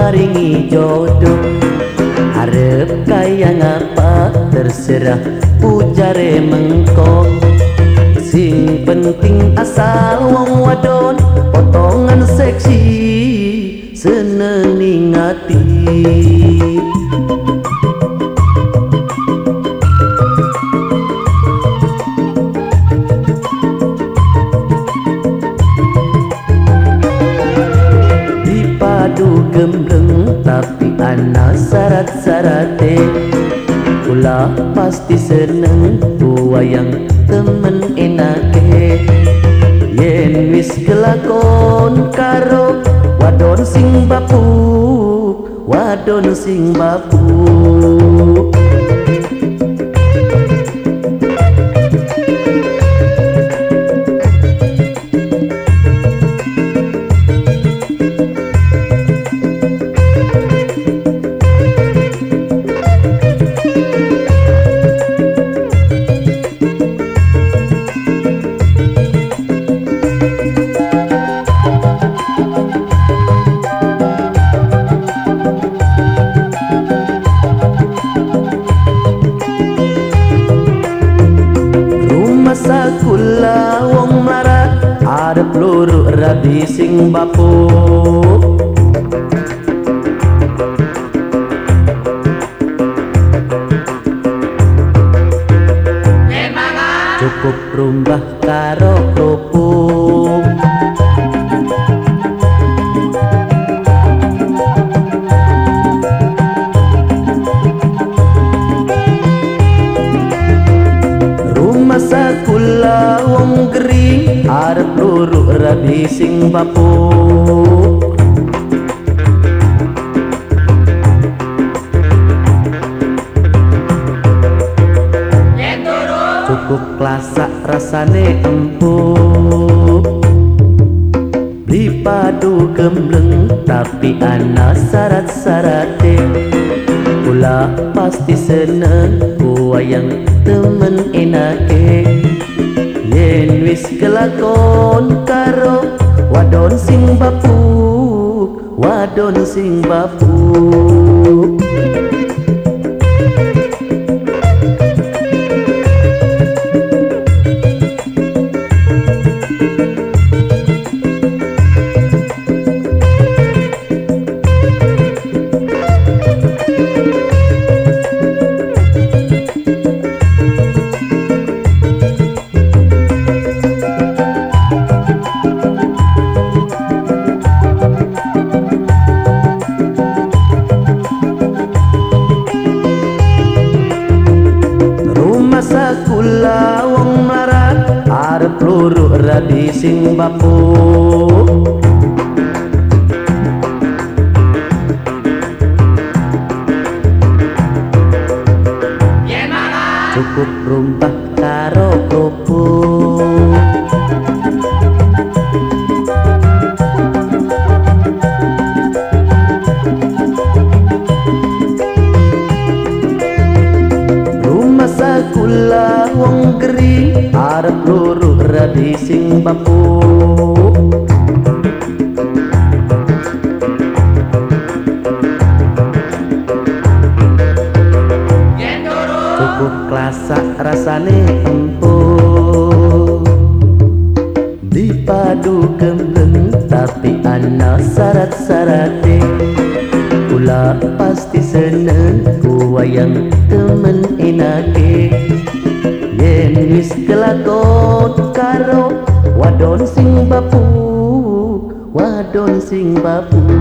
Maringi jodoh. Harap kaya ngapa terserah ujare mengko. Sing penting asal wong wadon potongan seksi seneng hati tapi anak syarat-syarate. Kula pasti seneng buayang temen enake. Yen wis kelakon karo wadon sing bapu Wadon sing bapu kula wong marat arep luru rabi sing bapu. Cukup rumbah karo kropo Arep luru rabi sing bapu. Cukup klasak rasane empuk. Beli padu gembleng tapi ana syarat-syarate. Kula pasti seneng wayang temen enake Yen wis kelakon karo wadon sing bapuk Wadon sing bapuk sing bapu Cukup rumpah sing bapu Cukup klasak rasane empuk. Dipadu gembleng tapi ana syarat-syarate. Kula pasti seneng wayang temen enake Yen wis kelakon karo wadon sing bapu Wadon sing bapu